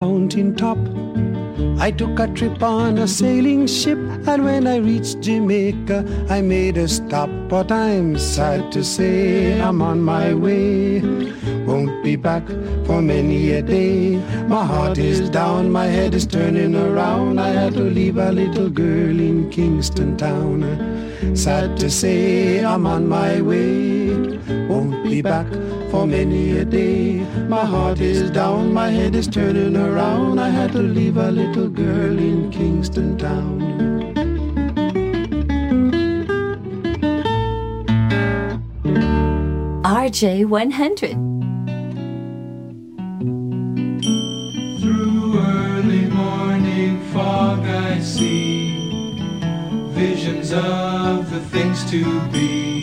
mountain top. I took a trip on a sailing ship, and when I reached Jamaica, I made a stop. But I'm sad to say I'm on my way. Won't be back for many a day. My heart is down, my head is turning around. I had to leave a little girl in Kingston town. Sad to say I'm on my way. Won't be back for many a day. My heart is down, my head is turning around. I had to leave a little girl in Kingston town. RJ100. Through early morning fog I see visions of the things to be,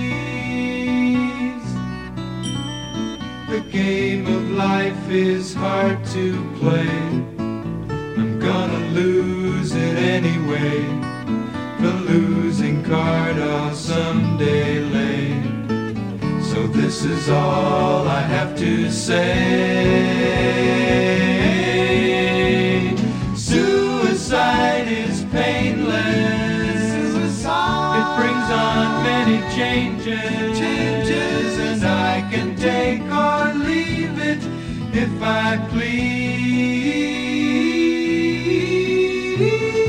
The game of life is hard to play. I'm gonna lose it anyway. The losing card I'll someday lay. So this is all I have to say. Suicide is painless. It brings on many changes. Changes, and I can take or leave it if I please.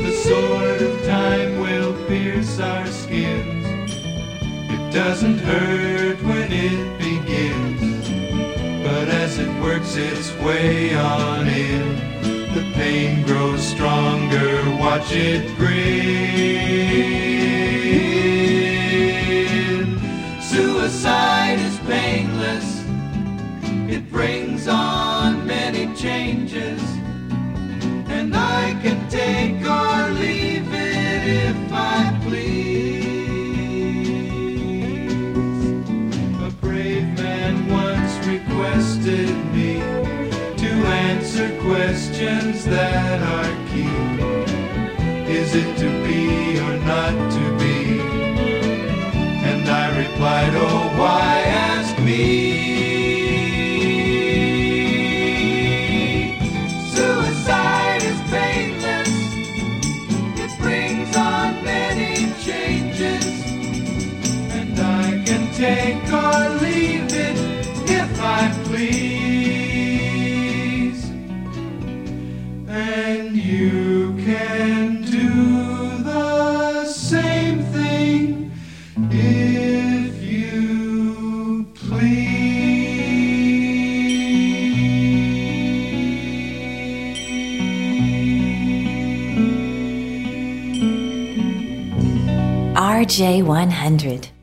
The sword of time will pierce our skins. It doesn't hurt when it begins, but as it works its way on in, the pain grows stronger. Watch it grin. Suicide is painless, it brings on many changes, and I can take or leave it if I please. A brave man once requested me to answer questions that are key. Is it to be or not to I Oh, why RJ100.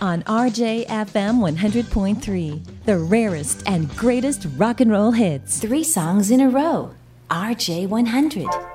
On RJFM 100.3. The rarest and greatest rock and roll hits. Three songs in a row. RJ 100.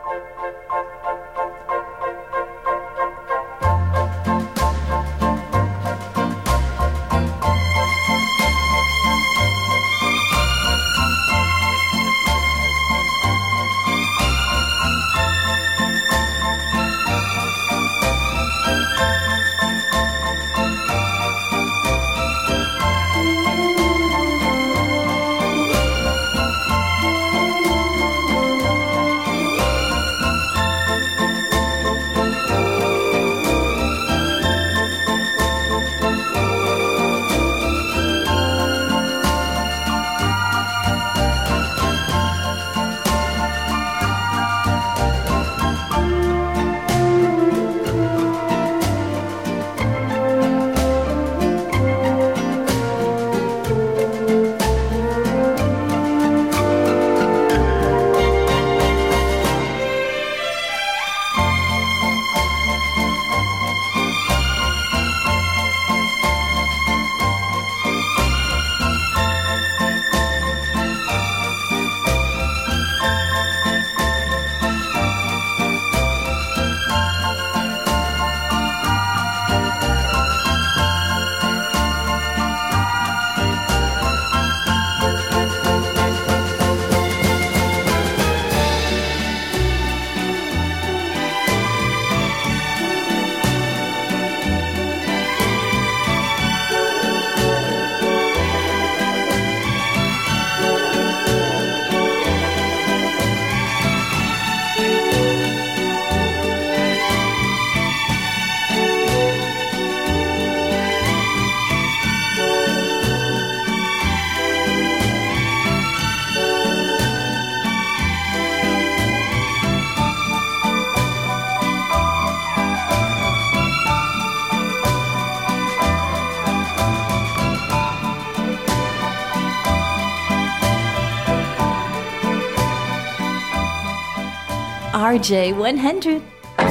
RJ100. I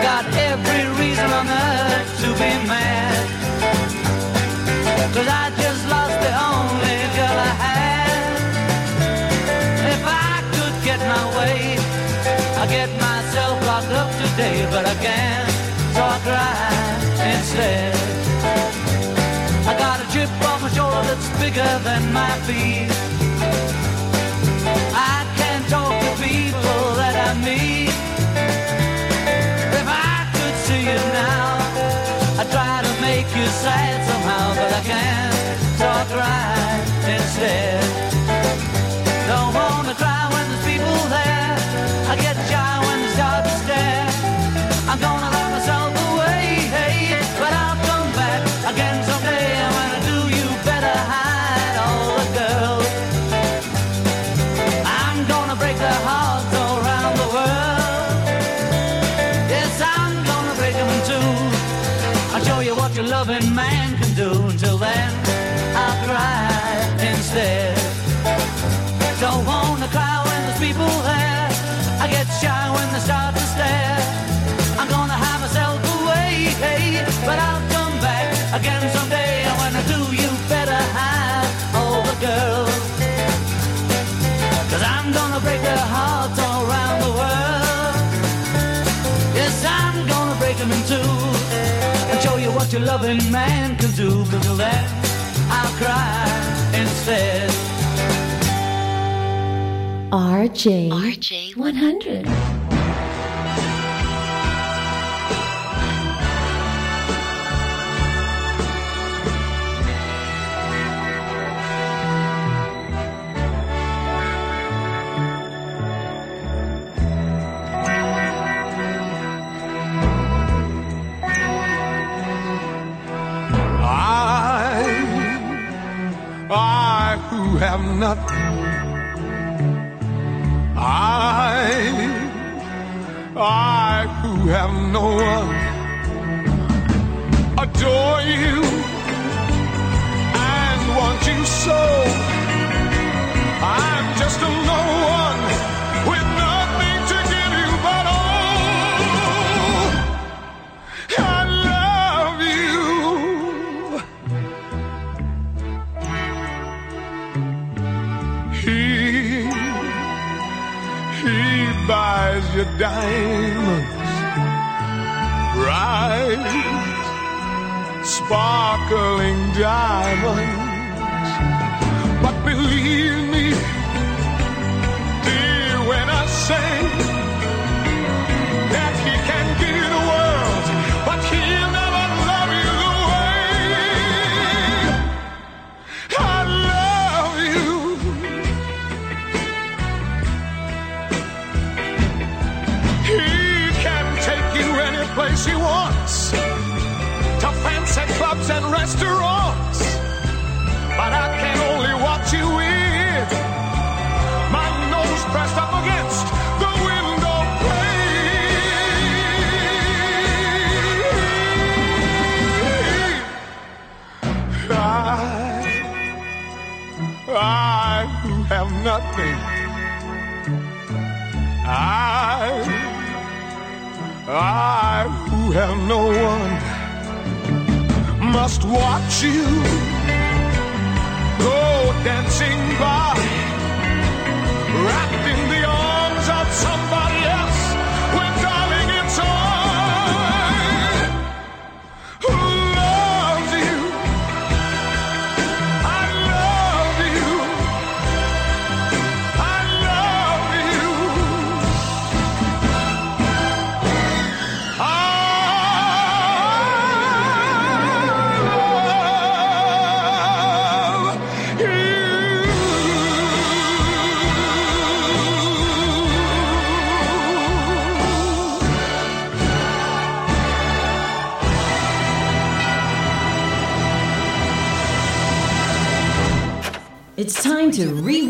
got every reason on earth to be mad. Cause I just lost the only girl I had. If I could get my way, I'd get myself locked up today, but I can't, so I cry instead. I got a chip on my shoulder that's bigger than my feet. I'm gonna lock myself loving man can do. Until then, I'll cry instead. Don't wanna cry when there's people there. I get shy when they start to stare. I'm gonna hide myself away, hey, but I'll come back again someday. And when I do, you better hide all the girls. Cause I'm gonna break their hearts all around the world. Yes, I'm gonna break them in two. What your loving man can do. But till then, I'll cry instead. RJ, RJ 100. Have nothing. I, I who have no one, adore you and want you so. I'm just a diamonds, bright, sparkling diamonds. Restaurants. But I can only watch you with my nose pressed up against the window pane. I, I have nothing. I, I who have no one must watch you go dancing by, wrapped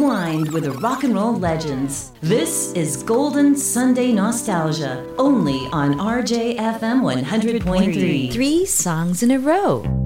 rewind with the rock and roll legends. This is Golden Sunday Nostalgia, only on RJFM 100.3. Three songs in a row.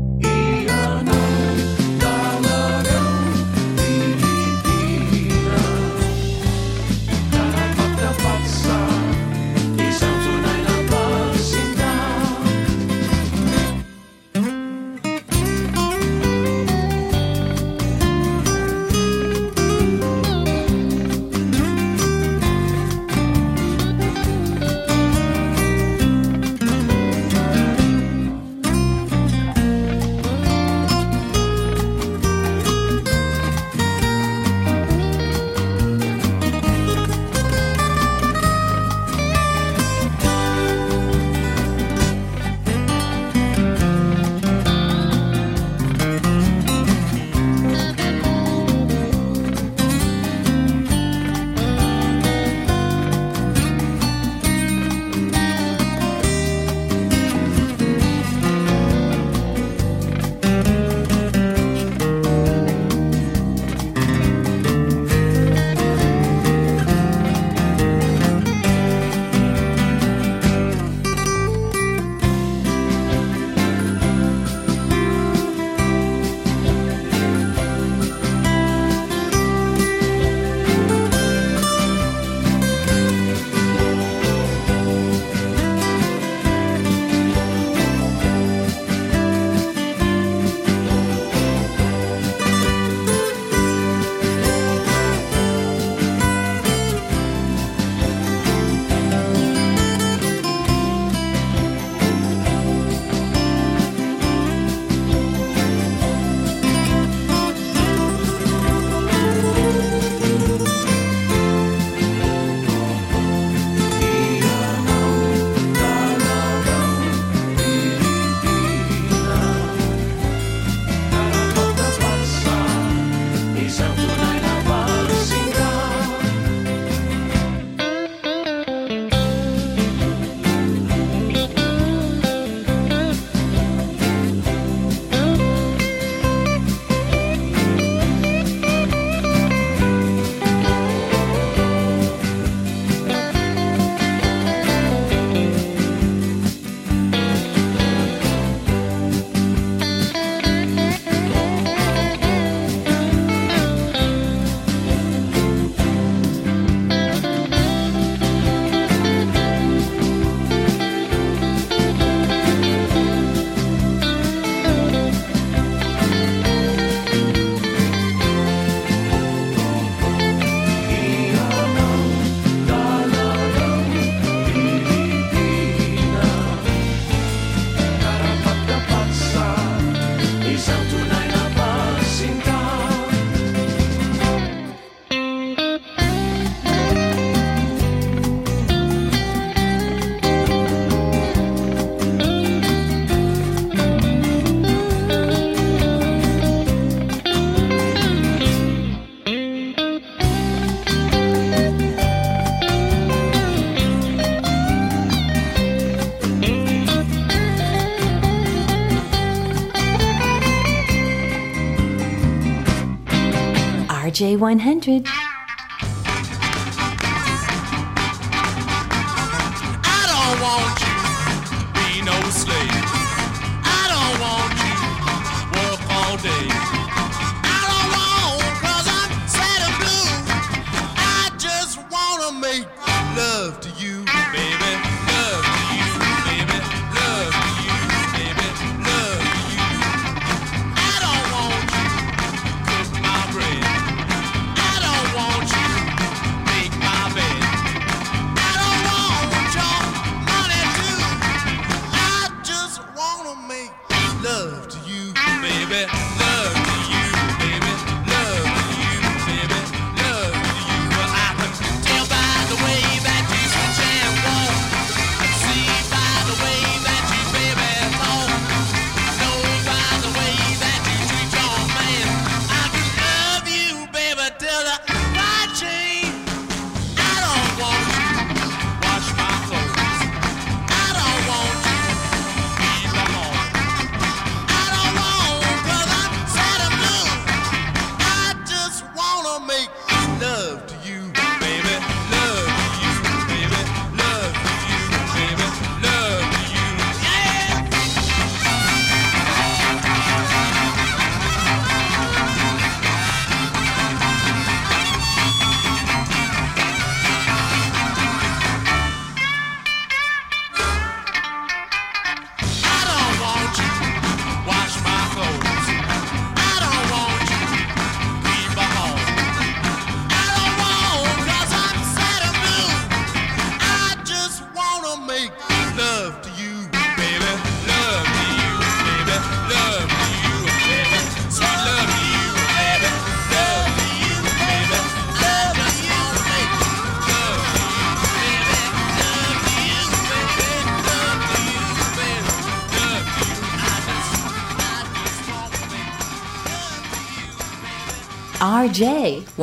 RJ100.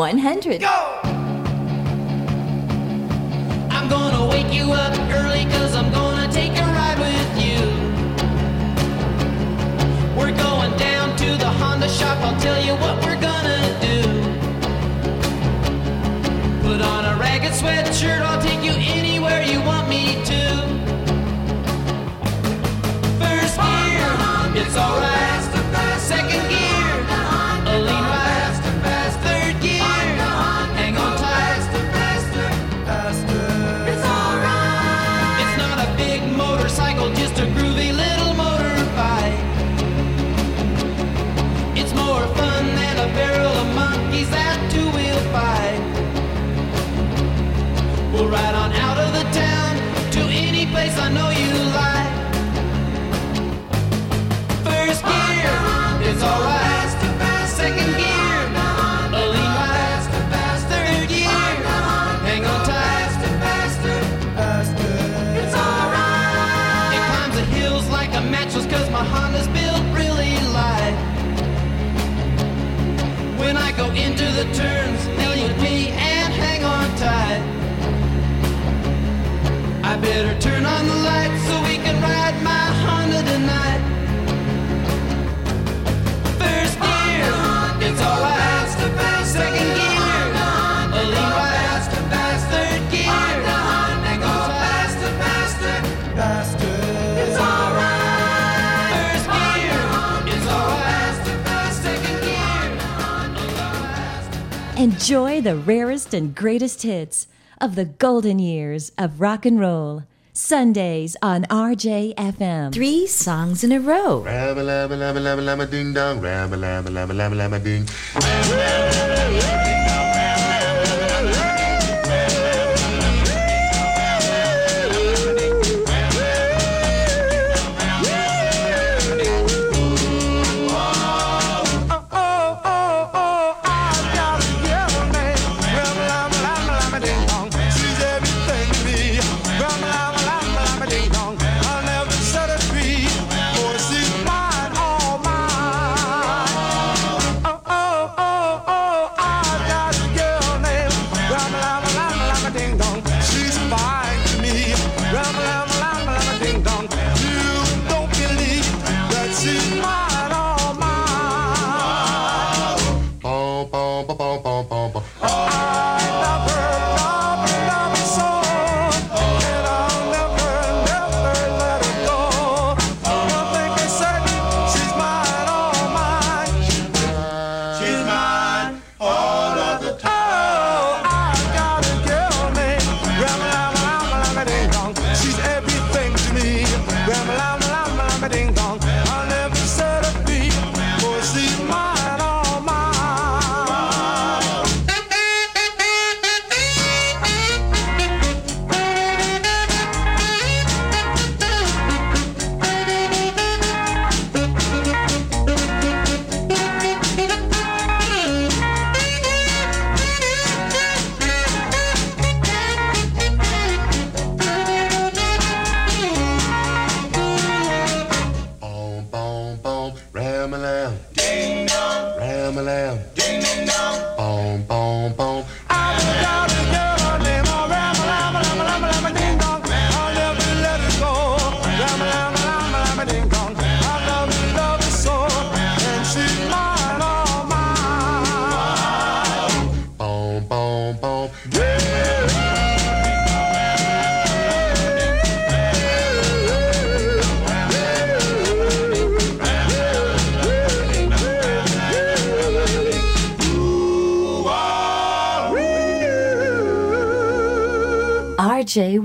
100. Go! into the turns, LUP, and hang on tight. I better turn. Enjoy the rarest and greatest hits of the golden years of rock and roll. Sundays on RJFM. Three songs in a row. Rabba, labba, labba, labba, labba, ding dong. Rabba, labba, labba, labba, labba, ding.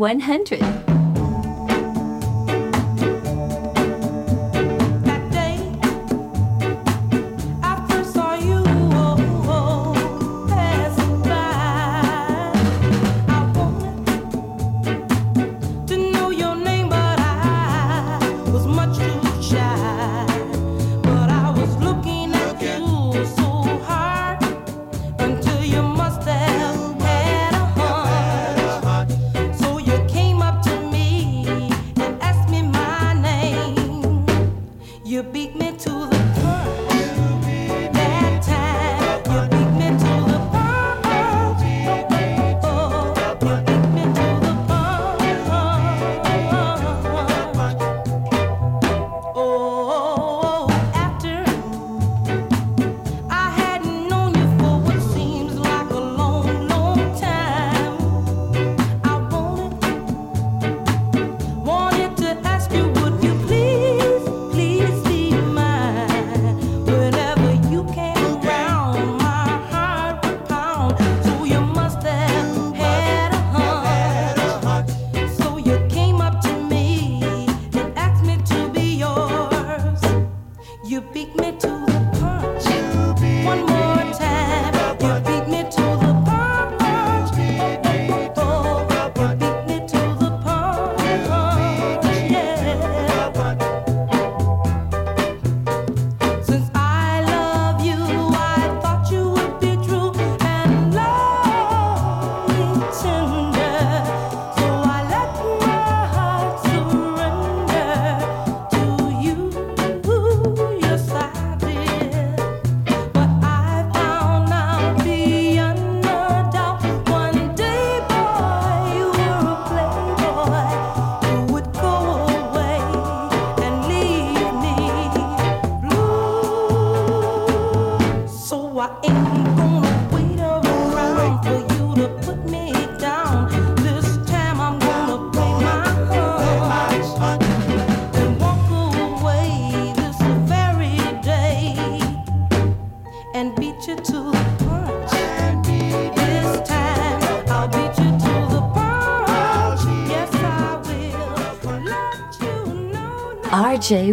RJ100.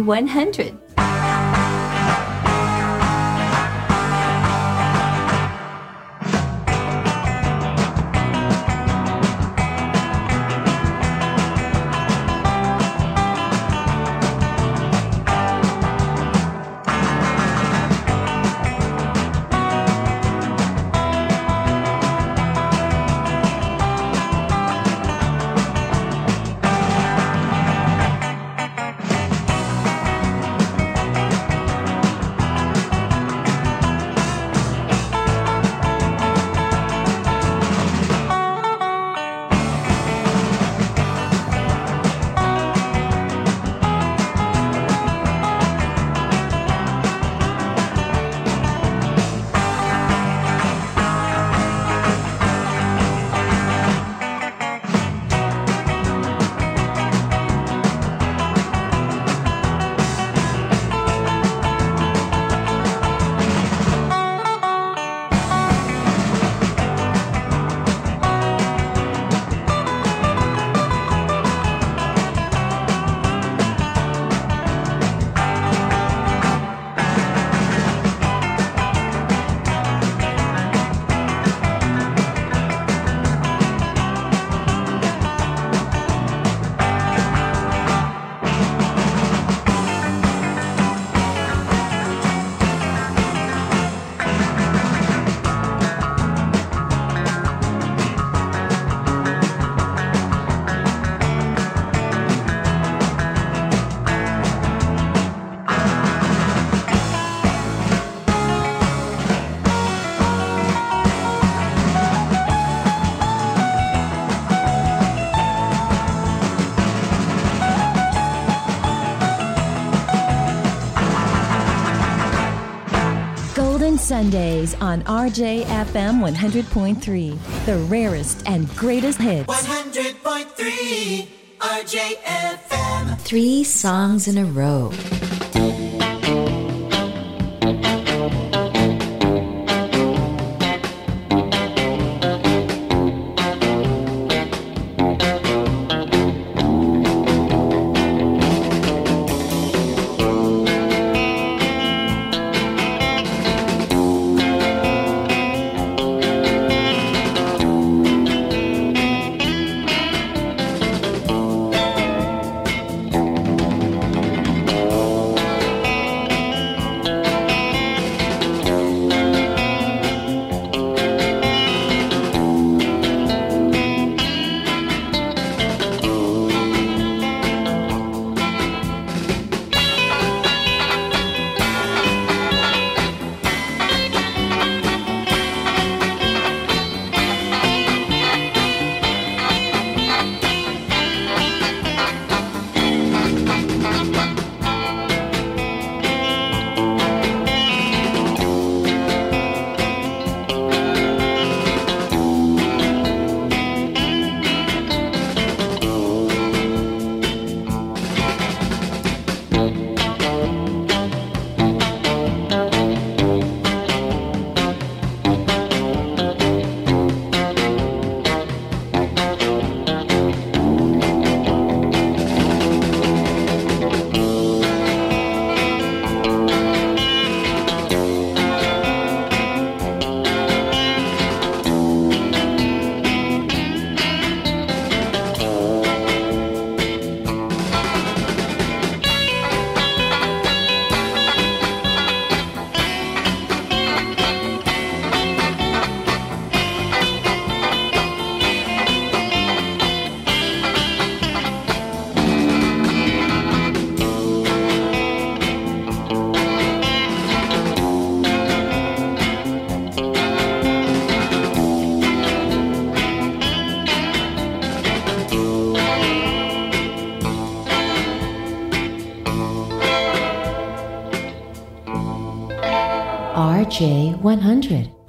RJ100. Sundays on RJFM 100.3. The rarest and greatest hits. 100.3 RJFM. Three songs in a row. J100.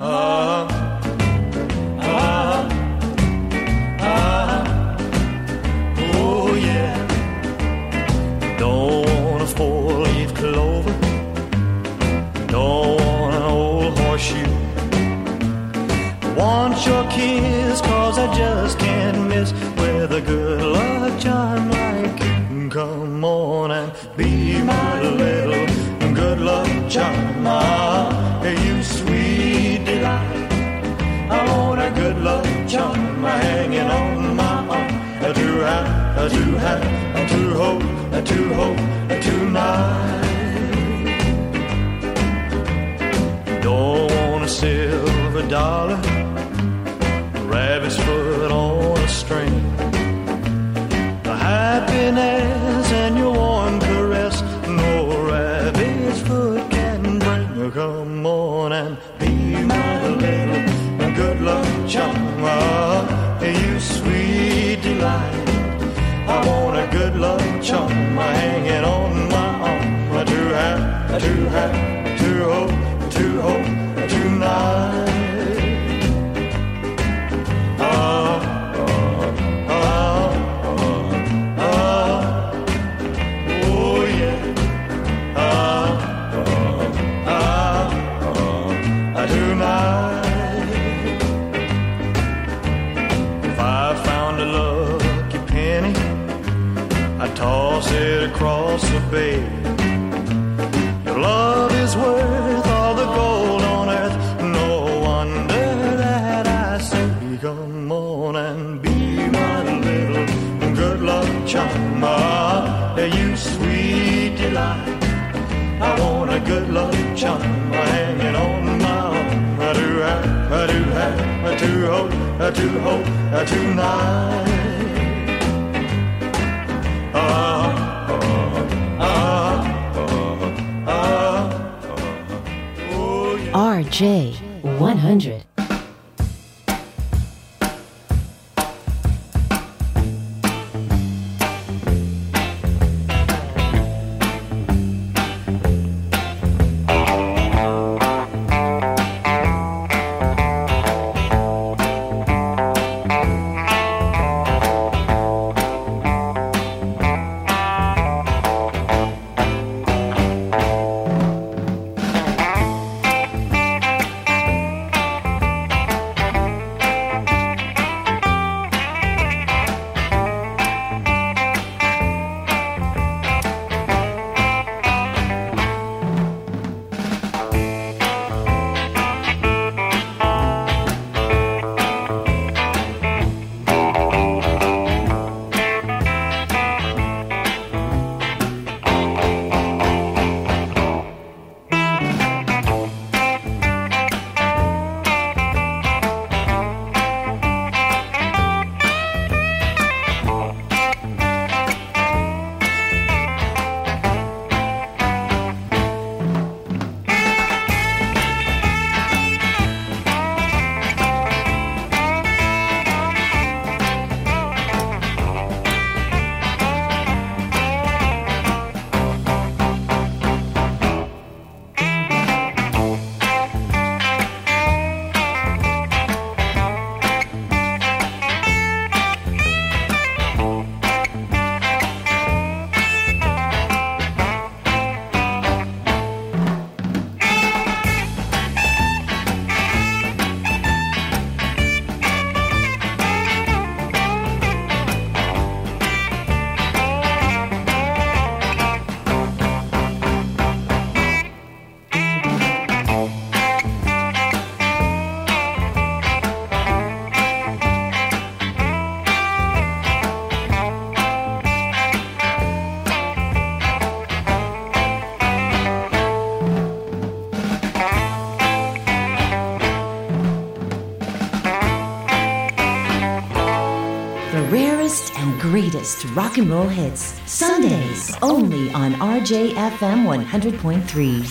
biggest rock and roll hits. Sundays only on RJFM 100.3.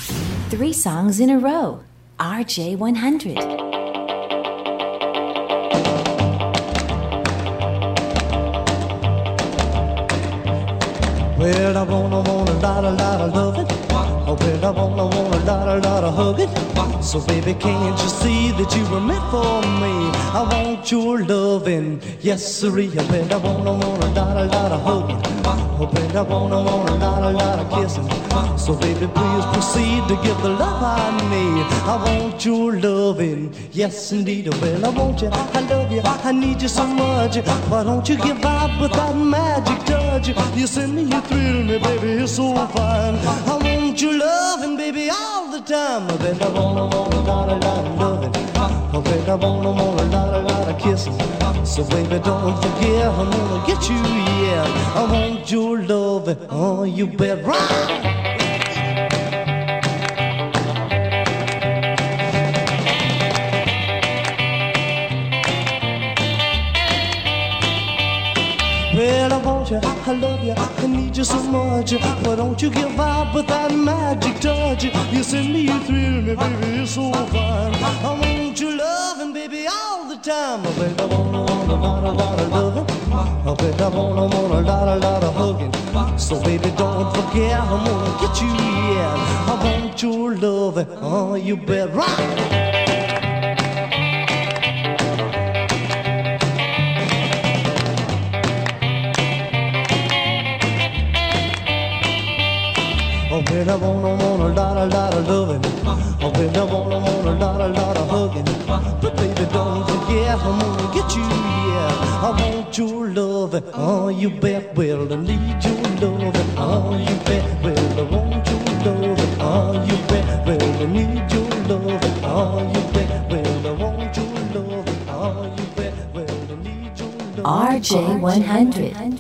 Three songs in a row. RJ 100. Well, I wanna wanna da da da love it. Oh, well, I wanna wanna da da da hug it. So, baby, can't you see that you were meant for me? I want your love loving, yes sirree. I bet I wanna, wanna, lot, a lot of hugging. Oh, bet I wanna, wanna, lot, a lot of kissing. So baby, please proceed to give the love I need. I want your loving, yes indeed. Oh, well, I want you, I love you, I need you so much. Why don't you give out with that magic touch? You send me, you thrill me, baby, you're so fine. I want your loving, baby, all the time. Oh, I bet I wanna, wanna, lot, a lot of loving. I I want no more a lot, a lot of kissing. So baby, don't forget, I'm gonna get you, yeah. I want your loving, oh, you bet right. Well, I want you, I love you, I need you so much. Why don't you give out with that magic touch? You send me, you thrill me, baby, you're so fine. Time. I bet I wanna, want a lot, a lot of loving. I bet I wanna, want a lot, a lot of hugging. So baby, don't forget, I'm gonna get you, yeah. I want your loving, oh, you bet right. Oh, I wanna, want a lot, a lot of loving. Oh, baby, I wanna, want a lot, a lot of hugging. But baby, don't I'm gonna get you, yeah. I want your loving, oh, you bet. Well, I need your loving, oh, you bet. Well, I want your loving, oh, you bet. Well, I need your loving, oh, you bet. Well, I want your loving, oh, you bet. Well, I need your loving. RJ100.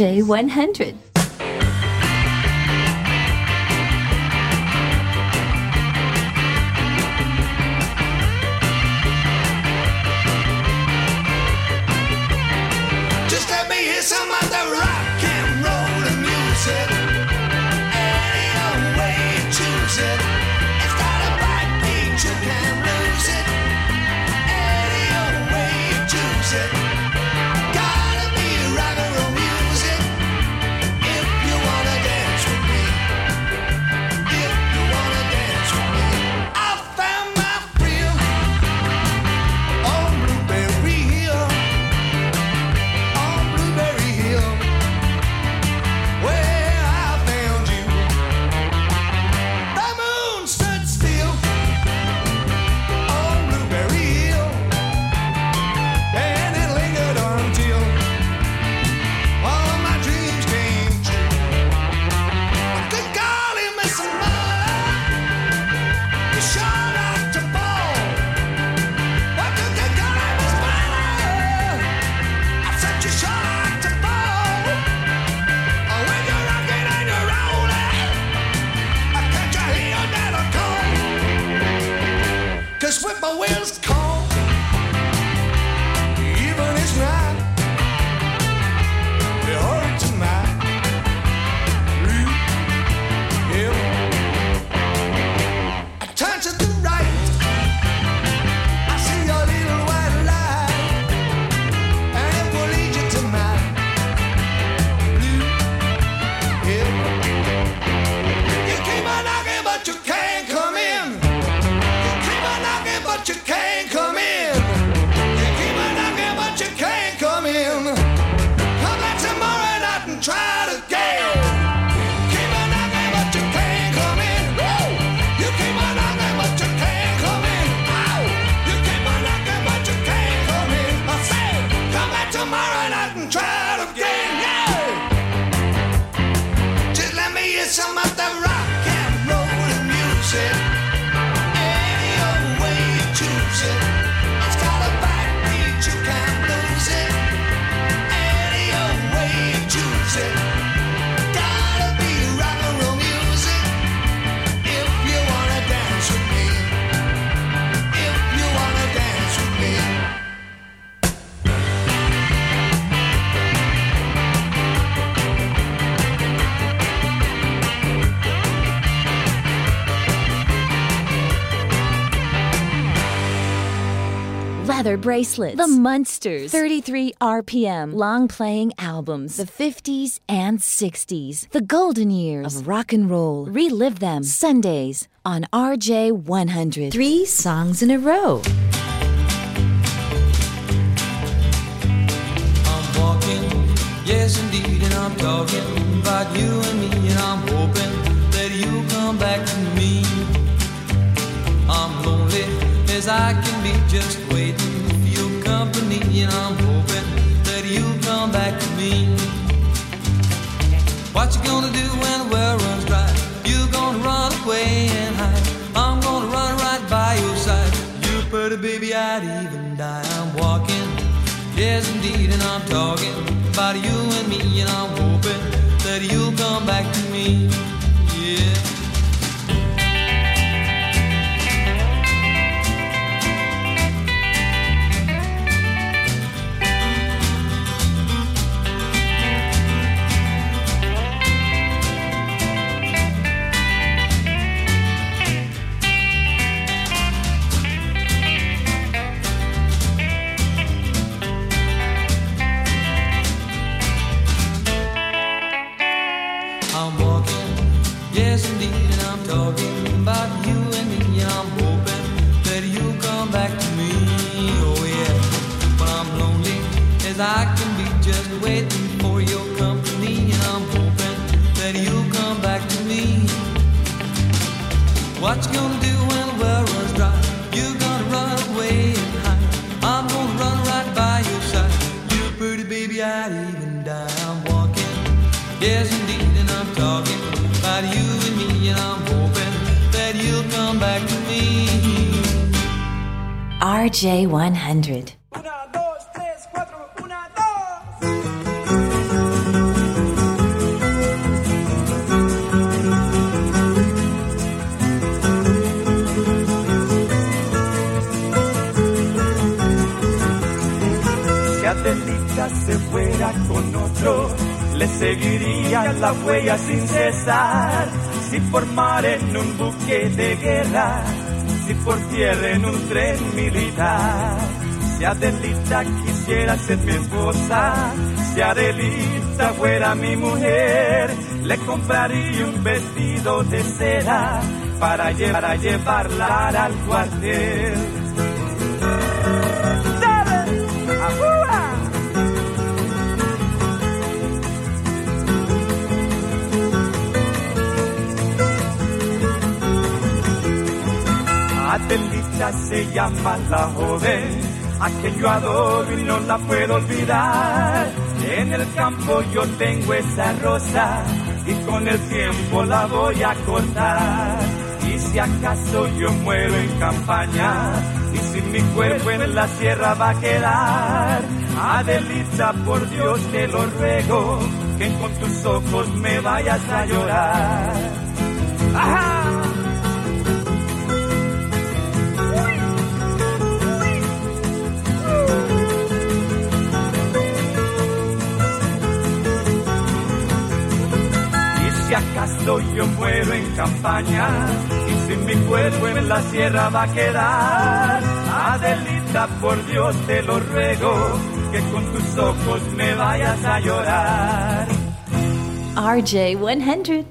J100 Leather bracelets. The Munsters. 33 RPM. Long playing albums. The 50s and 60s. The golden years of rock and roll. Relive them Sundays on RJ100. Three songs in a row. Come back to me. Ser mi esposa, si Adelita fuera mi mujer, le compraría un vestido de seda para, lle- para llevarla al cuartel. Adelita se llama la joven, a quien yo adoro y no la puedo olvidar. En el campo yo tengo esa rosa y con el tiempo la voy a cortar. Y si acaso yo muero en campaña y si mi cuerpo en la sierra va a quedar, Adelita, por Dios te lo ruego, que con tus ojos me vayas a llorar. ¡Ajá! Acaso yo muero en campaña y si mi cuerpo en la sierra va a quedar, Adelita, por Dios te lo ruego, que con tus ojos me vayas a llorar. RJ100.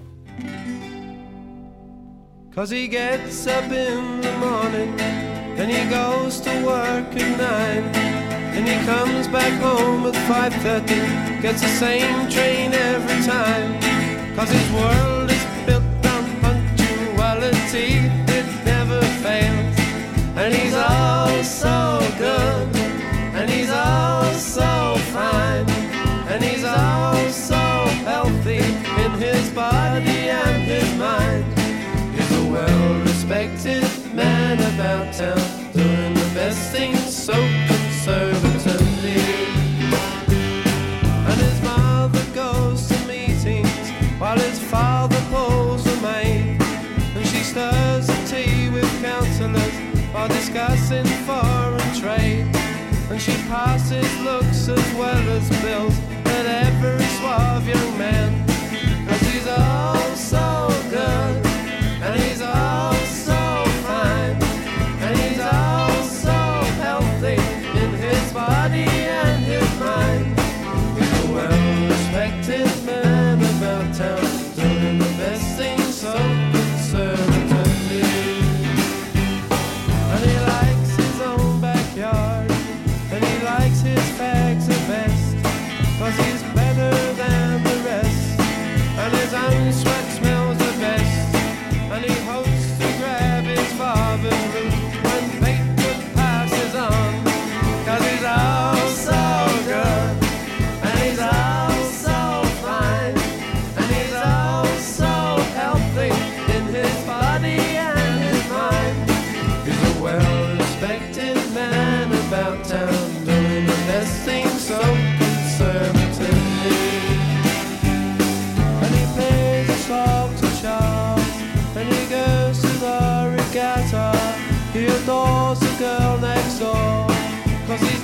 Cause he gets up in the morning and he goes to work at nine. And he comes back home at 5.30, gets the same train every time. Cause his world passes looks as well as bills at every suave young man.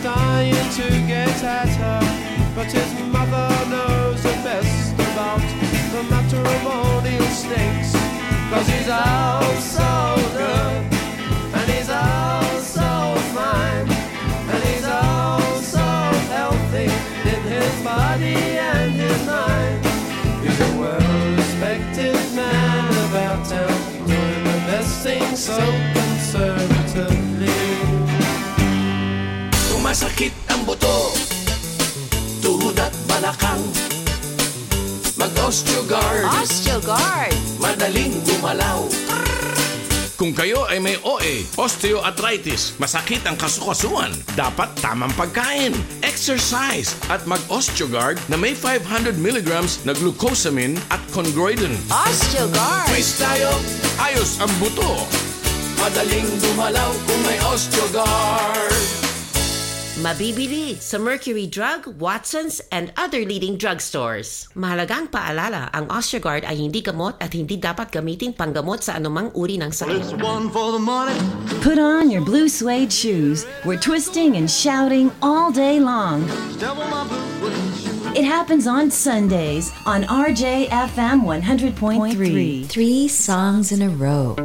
Dying to get at her. But his mother knows the best about the matrimonial snakes, cause he's out so good. And he's all so fine, and he's all so healthy in his body and his mind. He's a well-respected man about town, doing the best thing so Sumasakit ang buto Tuhod at balakang Mag-osteogard Osteogard. Madaling gumalaw Kung kayo ay may OA, osteoarthritis, masakit ang kasukasuan, dapat tamang pagkain, exercise, at mag-osteogard na may 500 milligrams na glucosamine at chondroitin. Osteogard. Quiz tayo, ayos ang buto. Madaling gumalaw kung may osteogard. Mabibili sa Mercury Drug, Watsons, and other leading drugstores. Mahalagang paalala, ang Osteogard ay hindi gamot at hindi dapat gamitin panggamot sa anumang uri ng sakit. Put on your blue suede shoes. We're twisting and shouting all day long. It happens on Sundays on RJFM 100.3. Three songs in a row.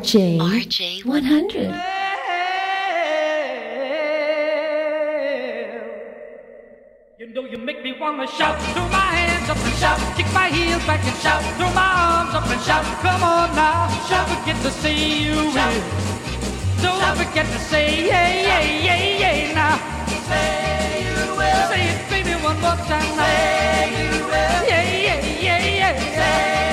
RJ. RJ 100. You know you make me wanna shout, throw my hands up and shout, kick my heels back and shout, throw my arms up and shout. Come on now, don't forget to say you will. Don't forget to say yeah, yeah, yeah, yeah now. Say you will. Say it, baby, one more time now. Say you will. Yeah, yeah, yeah, yeah. Say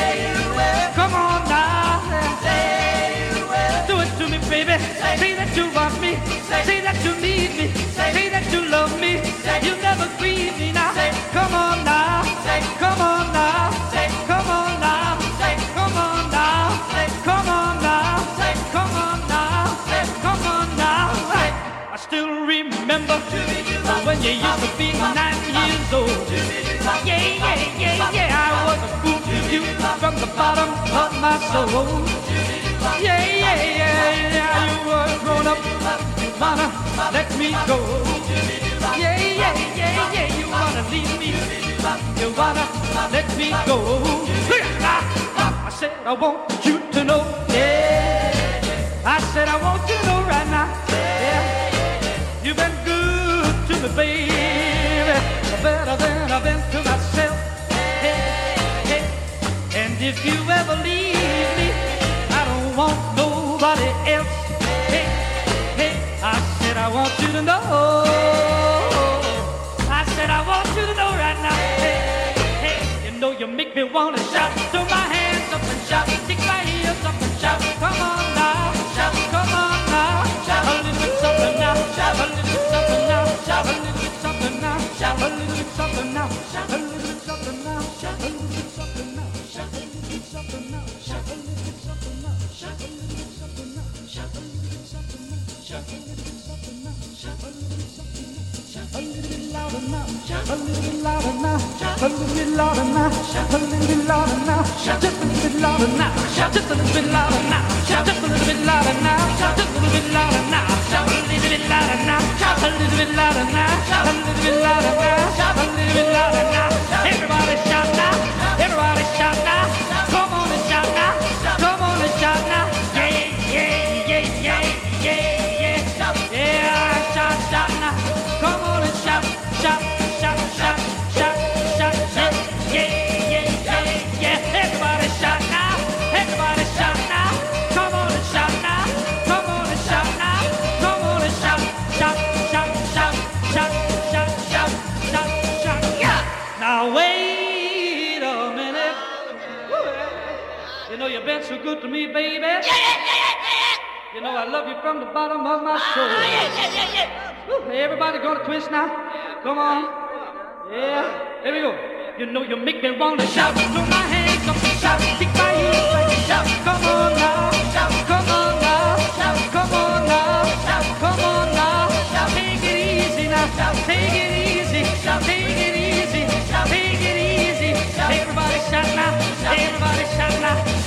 baby. Say that you want me. Say that you need me. Say that you love me. You'll never grieve me now. Come on now. Come on now. Come on now. Come on now. Come on now. Come on now. Come on now. I still remember when you used to be nine years old. Yeah, yeah, yeah, yeah. I was a fool to you from the bottom of my soul. Yeah, yeah, yeah, yeah. Grown up. Wanna let me go. Yeah, yeah, yeah, yeah. You wanna leave me. You wanna let me go. Ah, ah, I said I want Shout. Just a little bit louder now. Shout. Just a little bit louder now. Shout. Just a little bit louder now. Shout. A little bit louder now. Shout. A little bit louder now. Shout. A little bit louder now. Shout. A little bit louder now. Everybody shout now. So good to me, baby. Yeah, yeah, yeah, yeah. You know I love you from the bottom of my ah, soul. yeah, yeah, yeah, yeah. Woo. Everybody gonna twist now? Come on. Yeah. Here we go. You know you make me wanna shout. Throw my hands up shout. Kick my heels back shout. Come on now. Shout. Come on now. Shout. Come on now. Shout. Come on now. Shout. Take it easy now. Shout. Take it easy.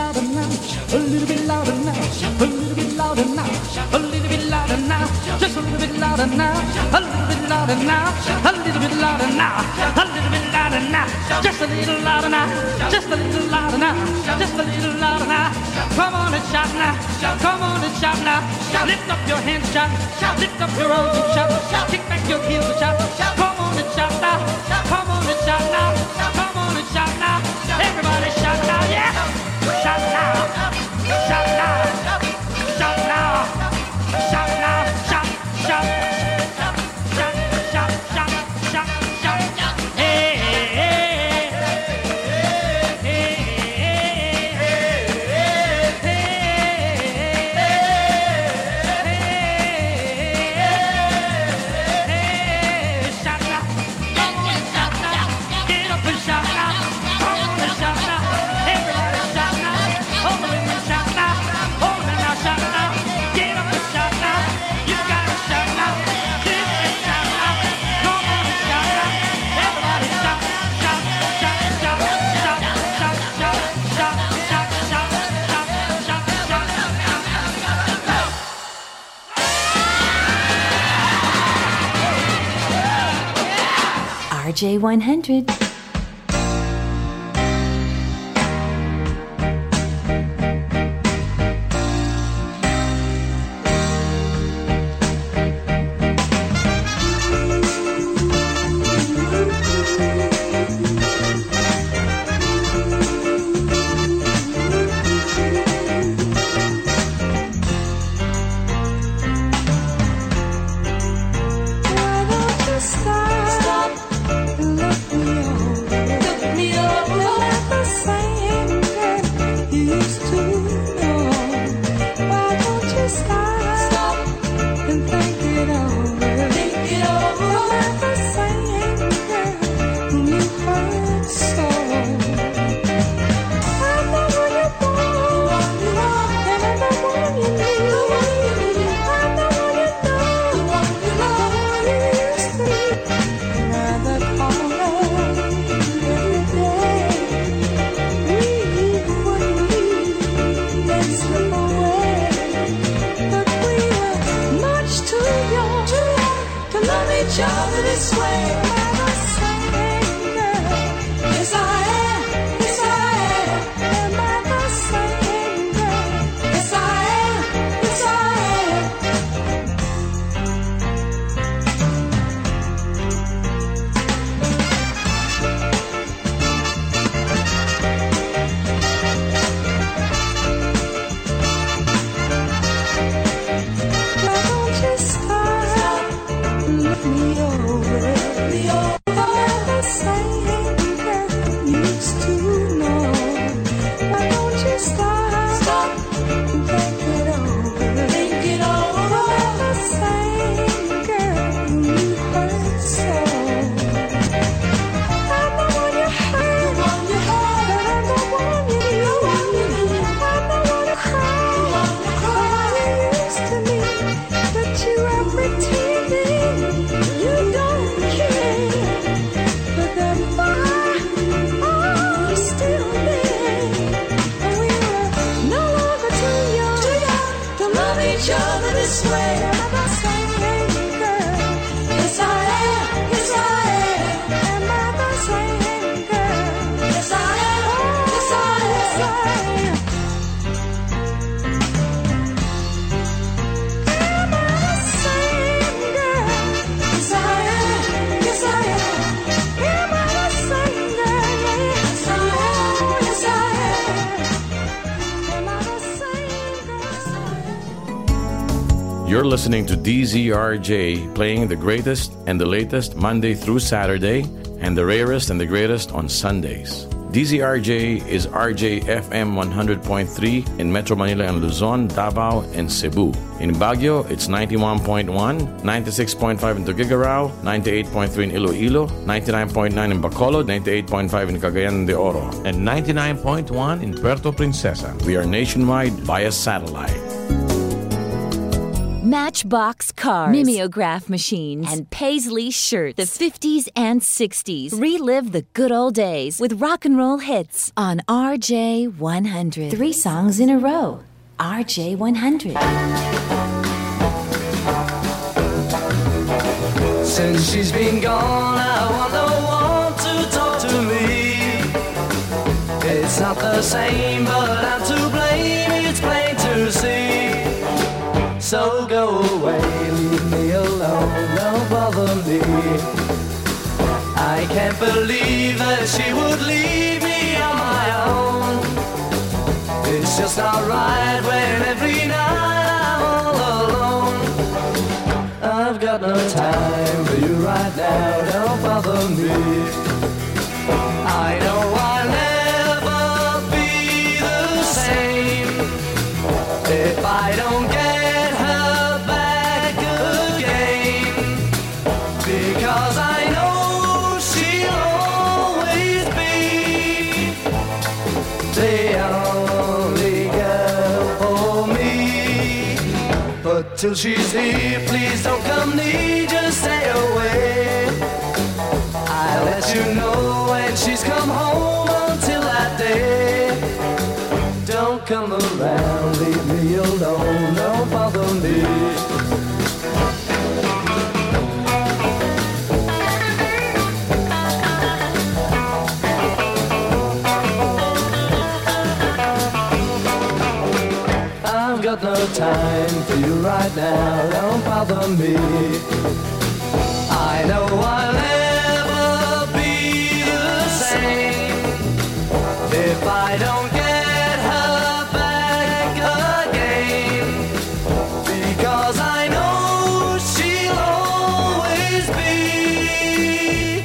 louder now. A little bit louder now. A little bit louder now. A little bit louder now. Just a little bit louder now. A little bit louder now. A little bit louder now. A little bit louder now. Just a little louder now. Just a little louder now. Just a little louder now. Come on and shout now. Come on and shout now. Lift up your hands, shout. Lift up your arms and shout. Kick back your heels and shout. Come on and shout now. RJ100. You're listening to DZRJ playing the greatest and the latest Monday through Saturday and the rarest and the greatest on Sundays. DZRJ is RJ FM 100.3 in Metro Manila and Luzon, Davao, and Cebu. In Baguio, it's 91.1, 96.5 in Tuguegarao, 98.3 in Iloilo, 99.9 in Bacolod, 98.5 in Cagayan de Oro, and 99.1 in Puerto Princesa. We are nationwide via satellite. Matchbox cars, mimeograph machines, and paisley shirts. The 50s and 60s. Relive the good old days with rock and roll hits on RJ100. Three songs in a row. RJ100. Since she's been gone, I want no one to talk to me. It's not the same, but I'm So go away, leave me alone, don't bother me. I can't believe that she would leave me on my own. It's just not right when every night I'm all alone. I've got no time for you right now, don't bother me. Till she's here, please don't come near, right now, don't bother me. I know I'll never be the same if I don't get her back again. Because I know she'll always be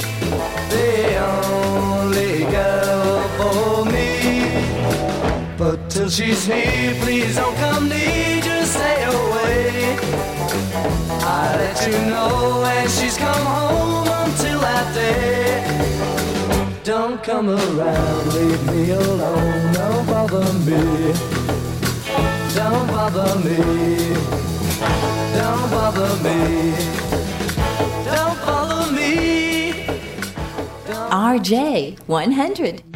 the only girl for me. But till she's here. to know when she's come home until that day. Don't come around, leave me alone, don't bother me. Don't bother me. Don't bother me. Don't bother me. RJ 100.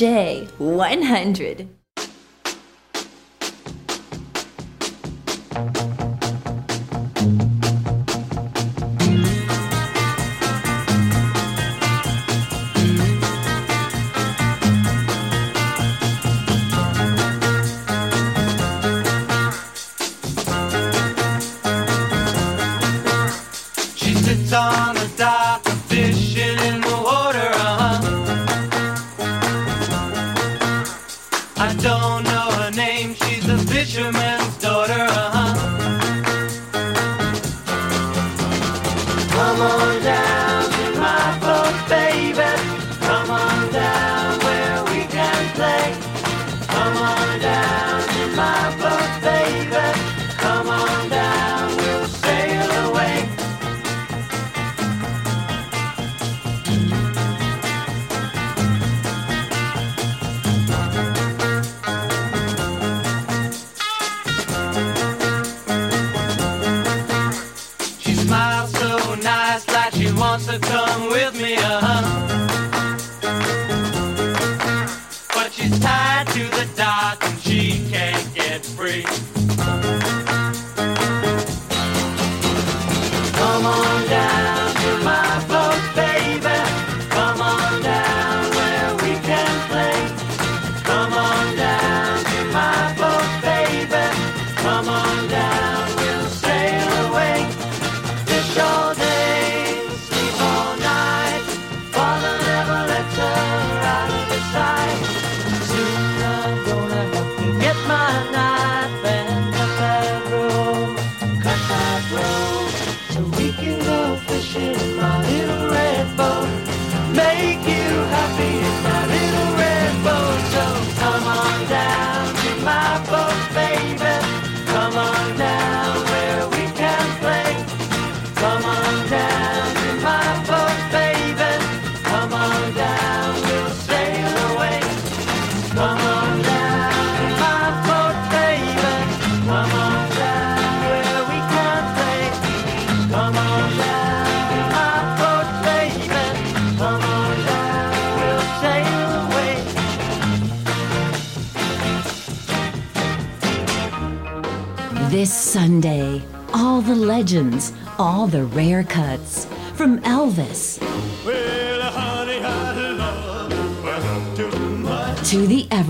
J100.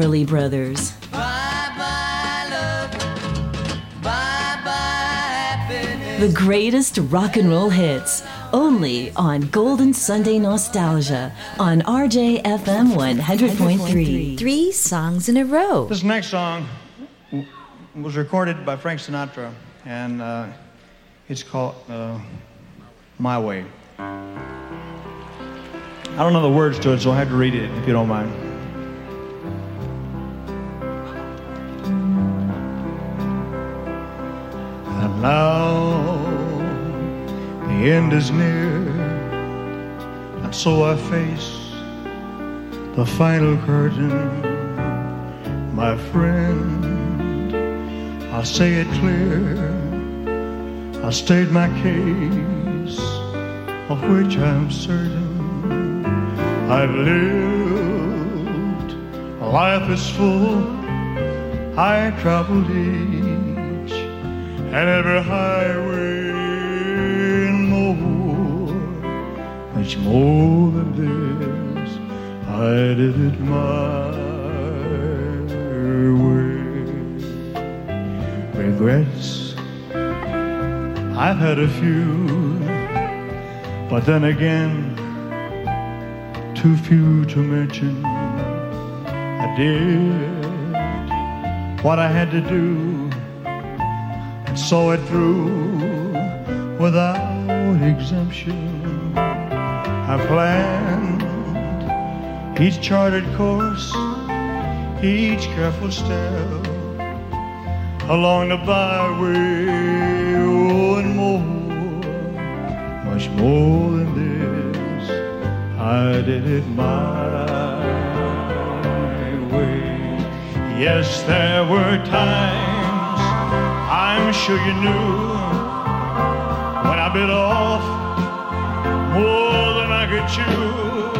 To the Everly Brothers. The greatest rock and roll hits, only on Golden Sunday Nostalgia on RJFM 100.3. Three songs in a row. This next song w- was recorded by Frank Sinatra, and uh, it's called uh, My Way. I don't know the words to it, so I have to read it if you don't mind. Now the end is near, and so I face the final curtain my friend. I'll say it clear. I state my case, of which I'm certain. I've lived, life is full. I traveled and every highway more, much more than this. I did it my way. Regrets, I've had a few, but then again, too few to mention. I did what I had to do saw it through without exemption. I planned each charted course, each careful step along the byway, oh, and more, much more than this. I did it my way. Yes, there were times I'm sure you knew when I bit off more than I could chew.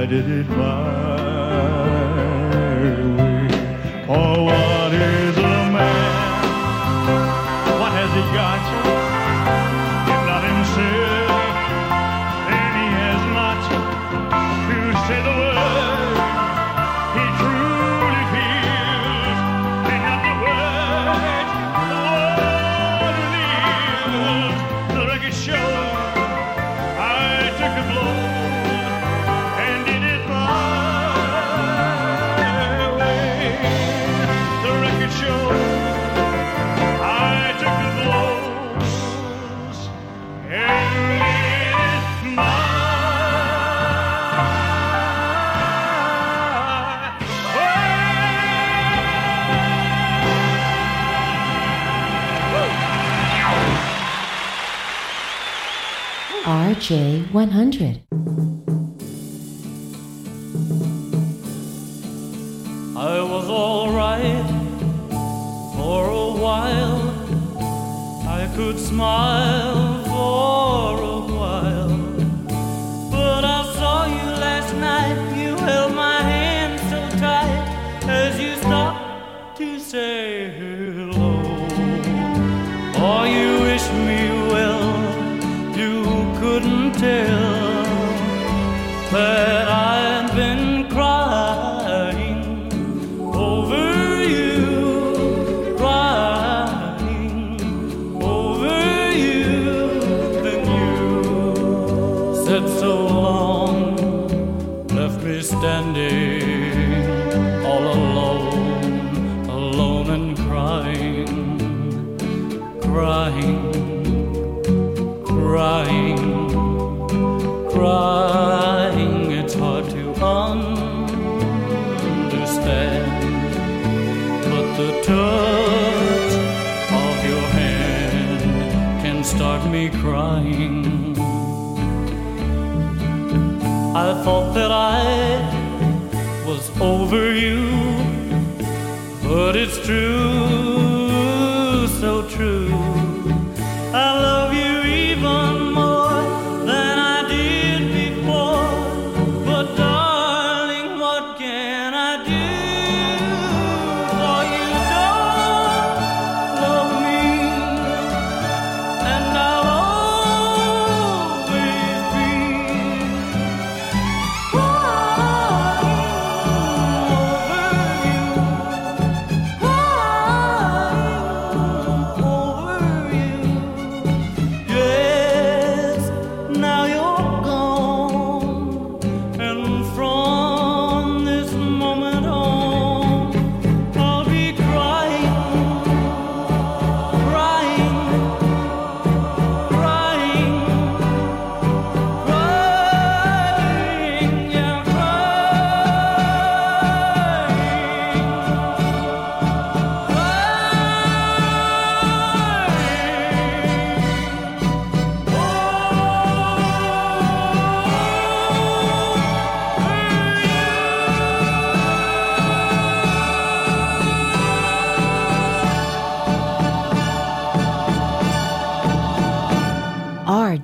I did it my RJ100. I was alright for a while. I could smile crying, crying, crying. It's hard to understand, but the touch of your hand can start me crying. I thought that I was over you, but it's true,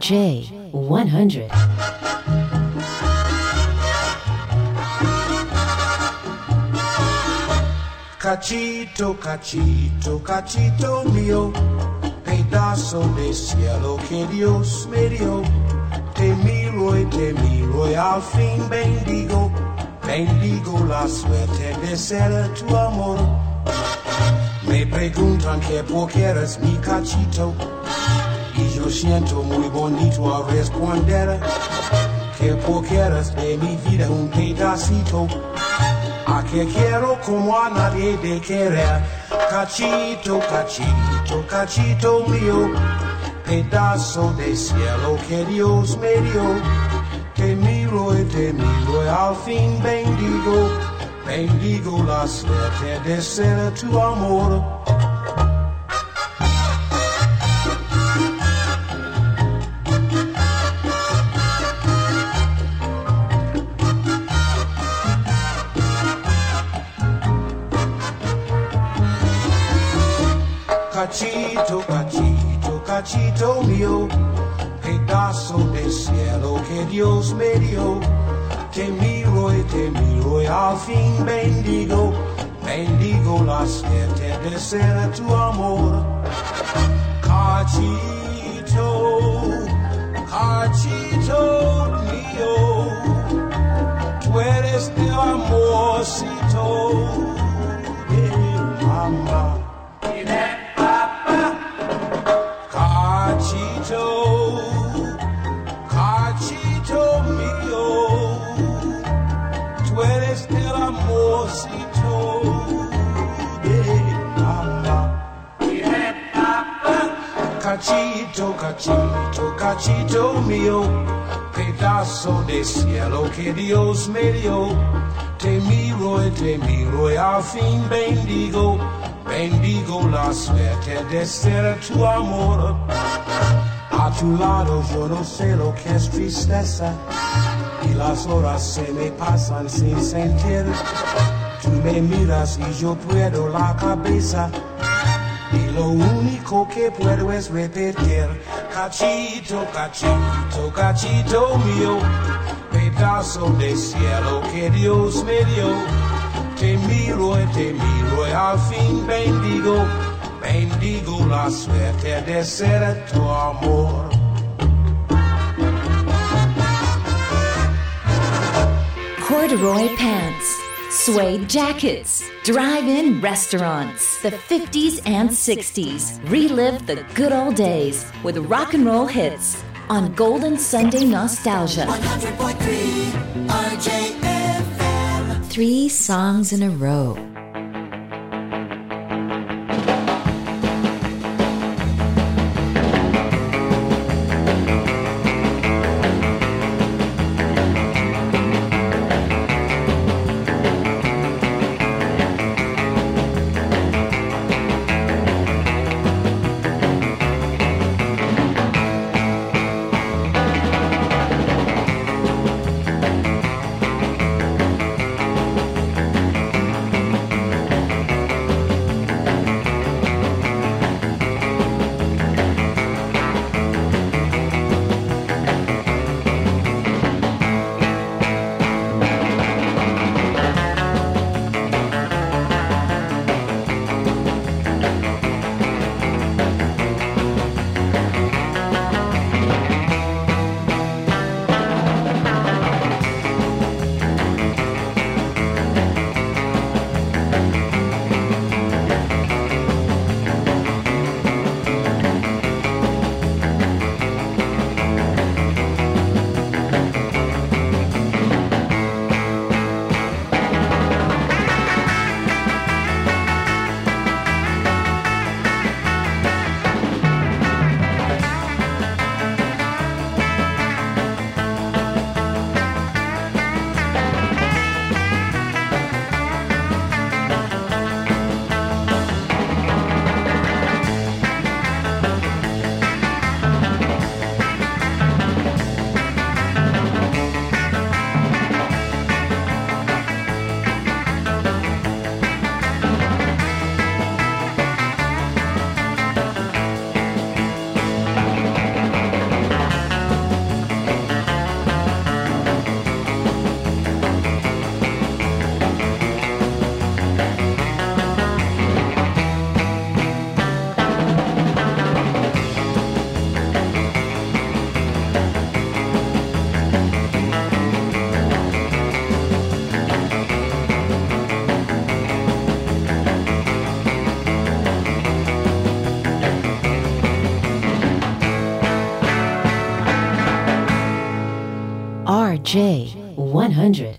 J100. Cachito, cachito, cachito meu, pedazo de cielo que Dios me dio. Te miro y te miro y al fin bendigo, bendigo la suerte de ser tu amor. Me preguntan que por qué eres mi cachito siento muy bonito al responder que eres de mi vida un pedacito. A que quiero como a nadie de querer. Cachito, cachito, cachito mío, pedazo de cielo que Dios me dio. Te miro y te miro y al fin bendigo, bendigo la suerte de ser tu amor. Cachito, cachito, cachito mío, pedazo de cielo que Dios me dio. Te miro y te miro y al fin bendigo, bendigo la suerte de ser tu amor. Cachito, cachito mío, tú eres el amorcito Cachito, cachito, mío, pedazo de cielo que Dios me dio. Te miro y te miro y al fin bendigo, bendigo la suerte de ser tu amor. A tu lado yo no sé lo que es tristeza y las horas se me pasan sin sentir. Tú me miras y yo puedo la cabeza lo único que puedo es repetir. Cachito, cachito, cachito mío. Pedazo de cielo que Dios me dio. Te miro y te miro y al fin bendigo. Bendigo la suerte de ser tu amor. Corduroy pants, suede jackets, drive in restaurants, the 50s and 60s. Relive the good old days with rock and roll hits on Golden Sunday Nostalgia. 100.3 RJF Three songs in a row. RJ100.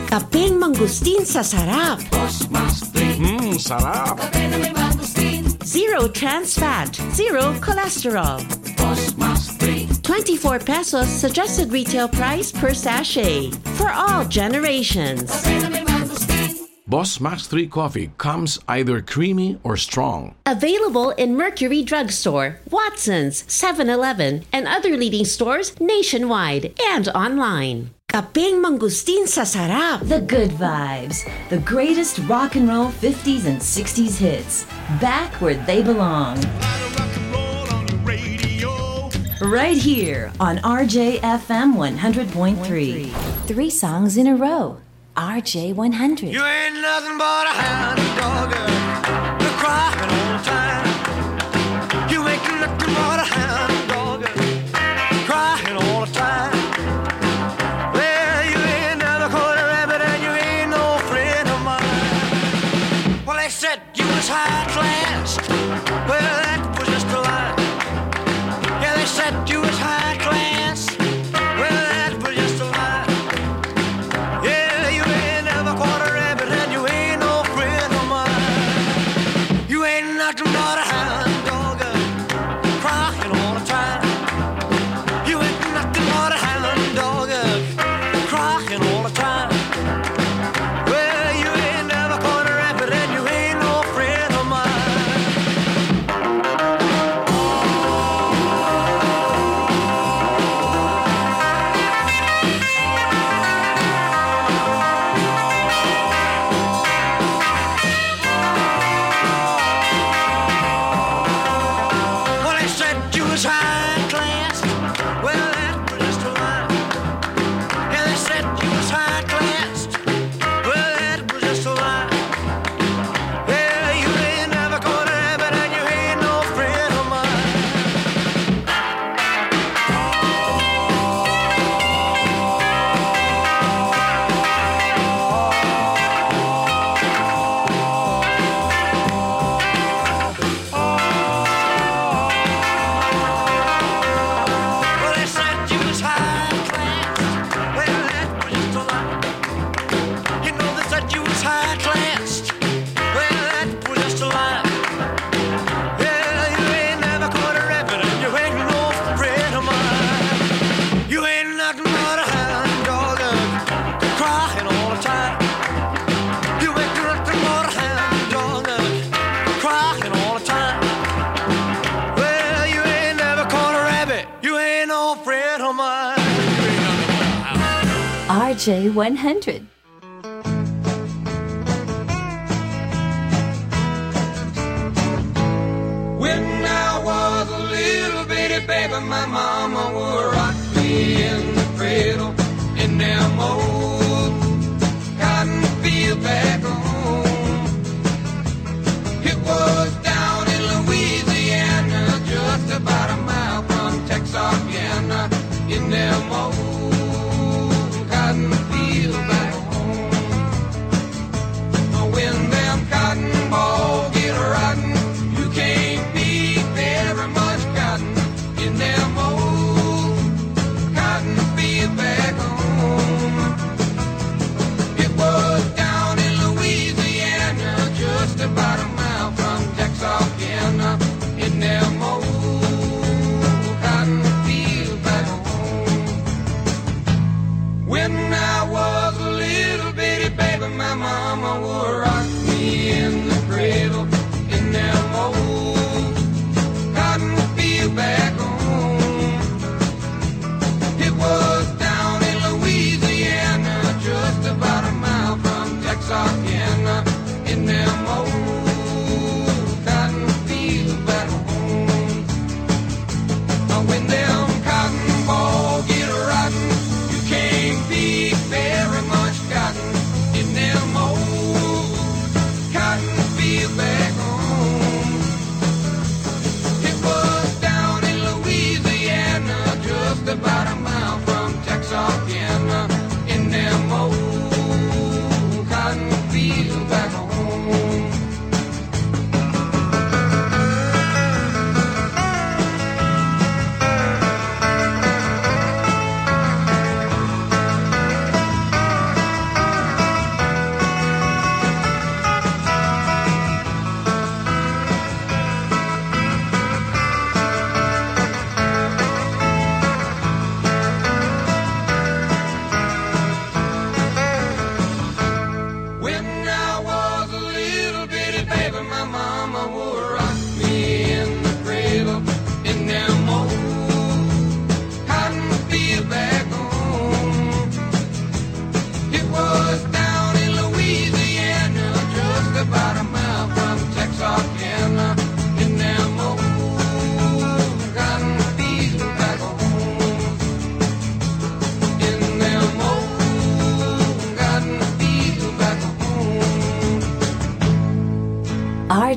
Kapeng mangustin sa sarap. Mmm, sarap. Kapen may mangustin. Zero trans fat, zero cholesterol. 24 pesos suggested retail price per sachet for all generations. Boss Max 3 coffee comes either creamy or strong. Available in Mercury Drugstore, Watsons, 7 Eleven, and other leading stores nationwide and online. Capel Mangustin Sasarab. The Good Vibes, the greatest rock and roll 50s and 60s hits, back where they belong. Right here on RJFM 100.3. Three songs in a row. RJ 100. You ain't nothing but a hound.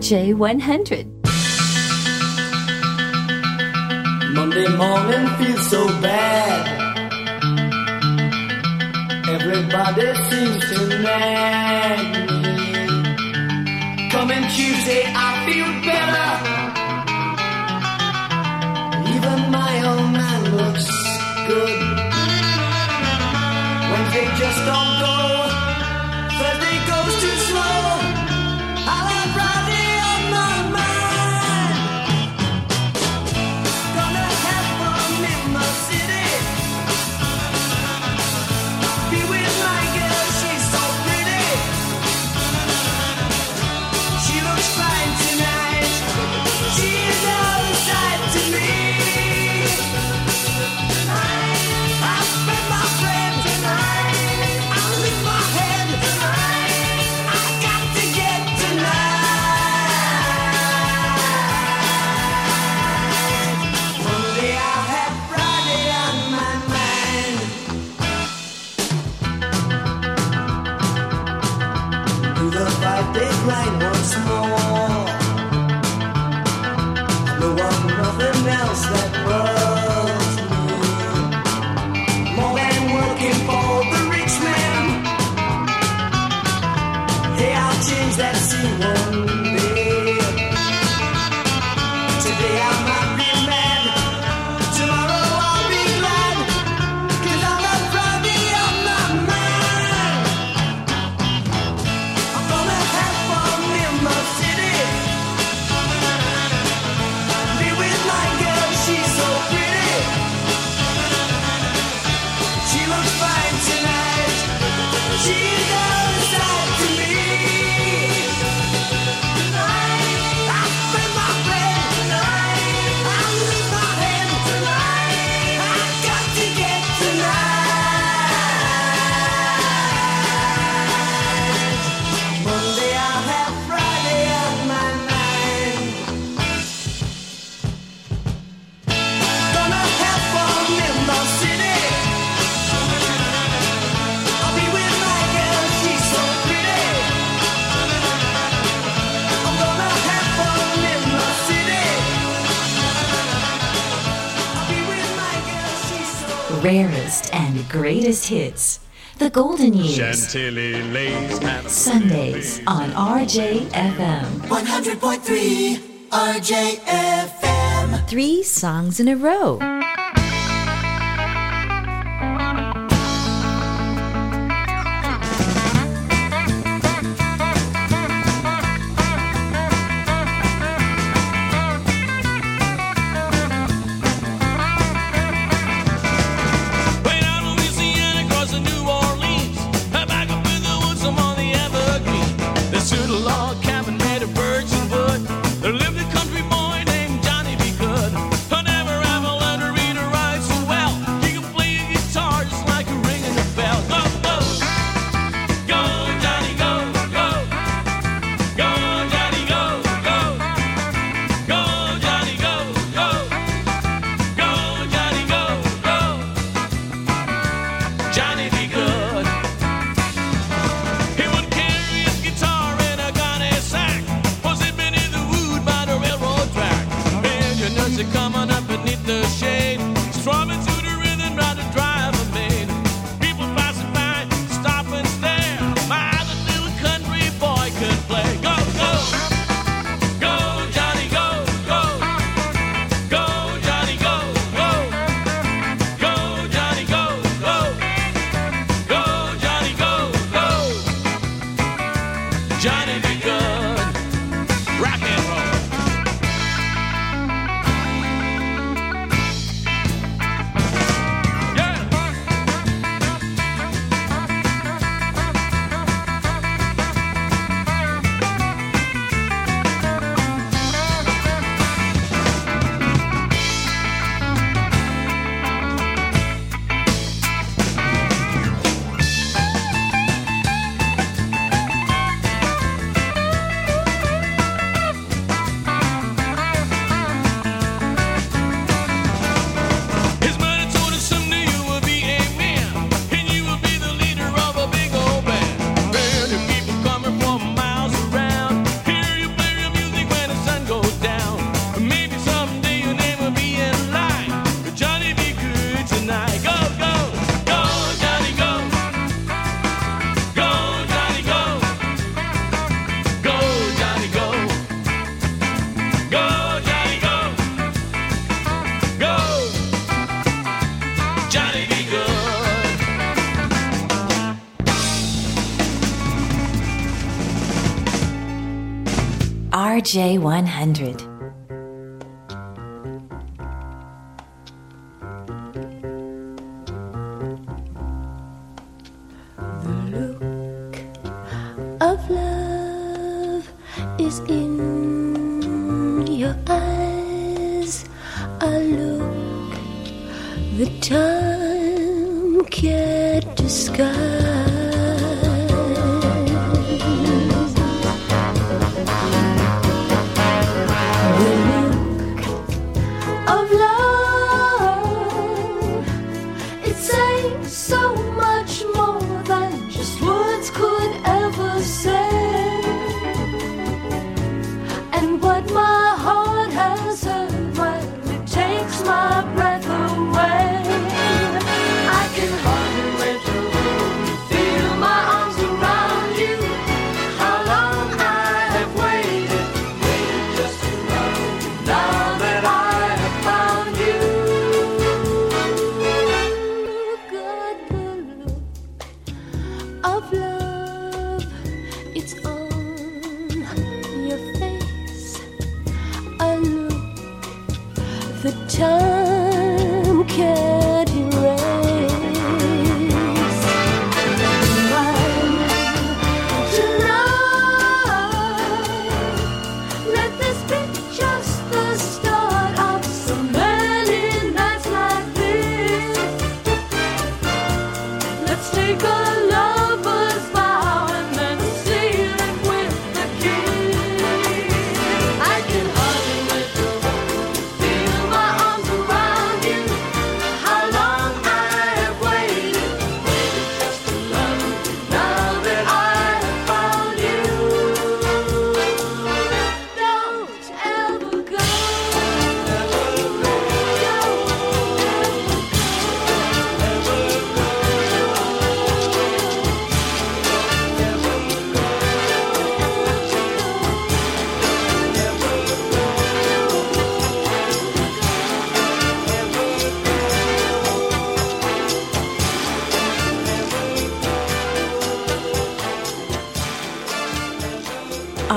J100. Monday morning feels so bad. Everybody seems to mad. greatest hits. The Golden Years. Sundays on RJFM. 100.3 RJFM. Three songs in a row. RJ100.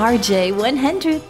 RJ100.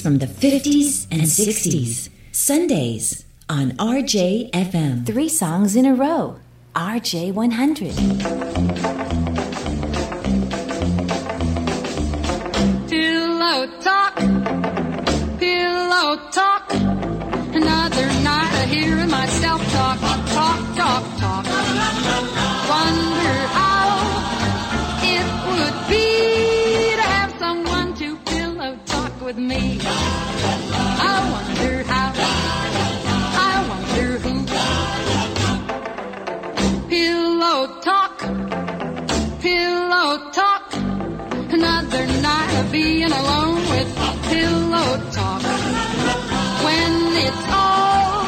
Hits from the 50s and 60s. Sundays on RJFM. Three songs in a row. RJ 100. Pillow talk, pillow talk. Another night of hearing myself talk, talk, talk, talk. Wonder how it would be to have someone to pillow talk with me. I wonder how, I wonder who. Pillow talk, pillow talk. Another night of being alone with pillow talk. When it's all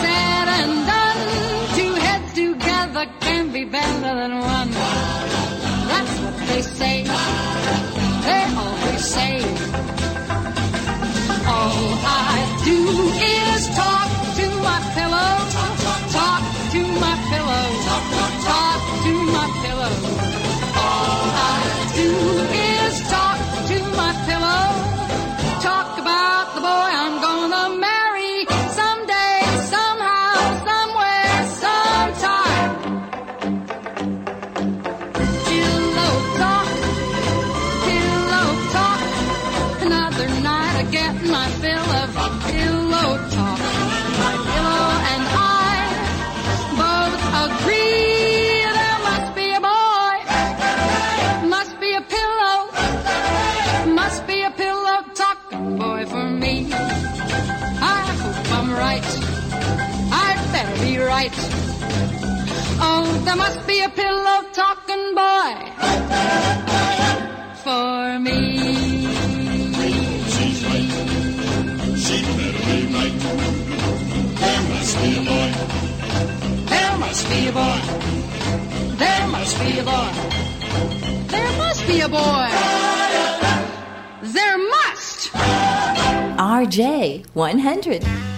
said and done, two heads together can be better than one. That's what they say. There must be a pillow talking boy for me. She better be right. There must be a boy. There must be a boy. There must be a boy. There must be a boy. There must. RJ 100.